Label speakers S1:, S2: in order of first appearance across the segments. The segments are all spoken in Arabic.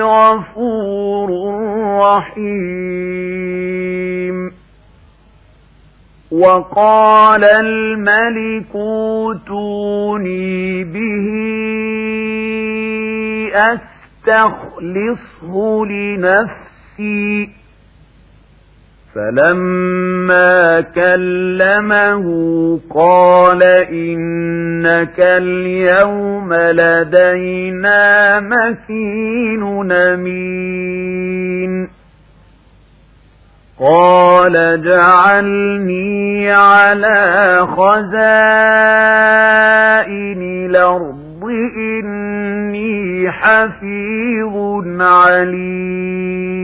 S1: غفور رحيم. وقال الملك اوتوني به أستخلصه لنفسي. فلما كلمه قال إنك اليوم لدينا مكين نمين قال اجعلني على خزائن الأرض إني حفيظ عليم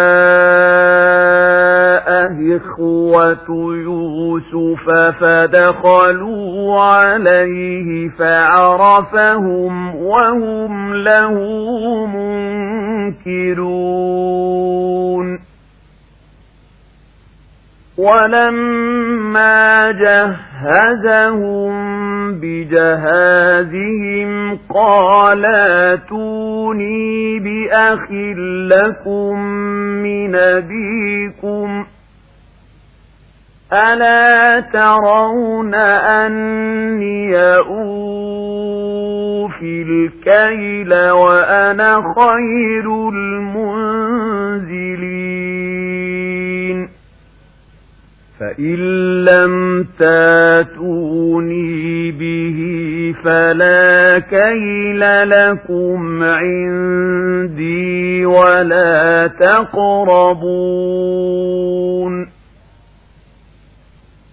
S1: إخوة يوسف فدخلوا عليه فعرفهم وهم له منكرون. ولما جهزهم بجهازهم قال أتوني بأخ لكم من أبيكم؟ ألا ترون أني أوفي الكيل وأنا خير المنزلين فإن لم تاتوني به فلا كيل لكم عندي ولا تقربون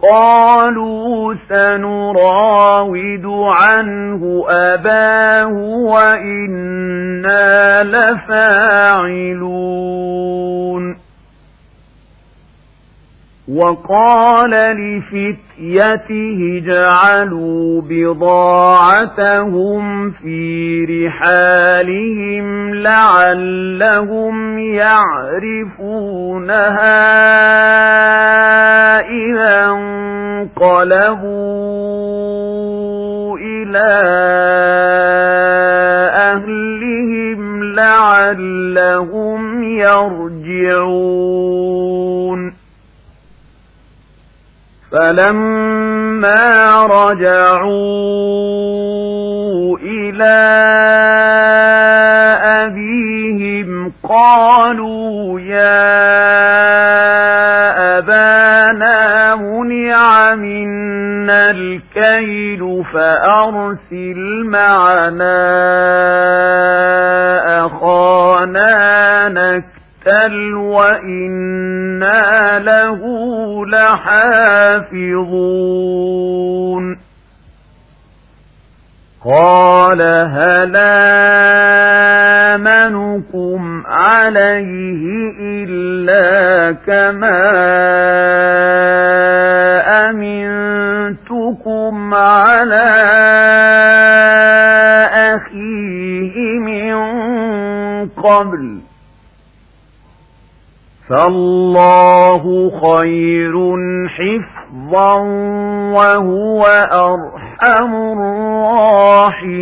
S1: قالوا سنراود عنه أباه وإنا لفاعلون. وقال لفتيته جعلوا بضاعتهم في رحالهم لعلهم يعرفونها. إذا انقلبوا إلى أهلهم لعلهم يرجعون. فلما رجعوا إلى أبيهم قالوا يا منع منا الكيل فأرسل معنا أخانا نكتب نقتل وإنا له لحافظون. قال هل آمنكم عليه إلا كما على أخيه من قبل. فالله خير حفظا وهو أرحم الراحمين.